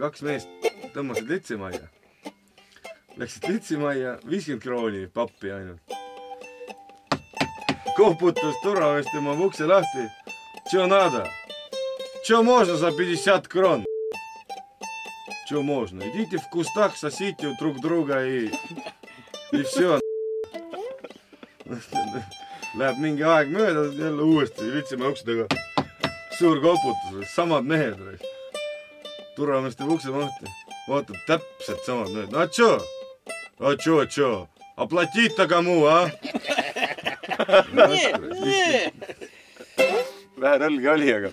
kaks meest tõmbasid litsimajja. Läksid litsimajja, viiskümmend krooni pappi ainult. koputas turvamees tema ukse lahti. Че надо? Че можно за 50 крон? Че можно? Идите в кустах, сосите друг друга и, и все. Läheb mingi aeg mööda, jälle uuesti Litsimäe ukse taga. suur koputus, samad mehed. turvamees teeb ukse lahti, vaatab täpselt samad mehed, no tšo, no tšo, tšo, aplatiita kamu, ah. vähe nalga oli, aga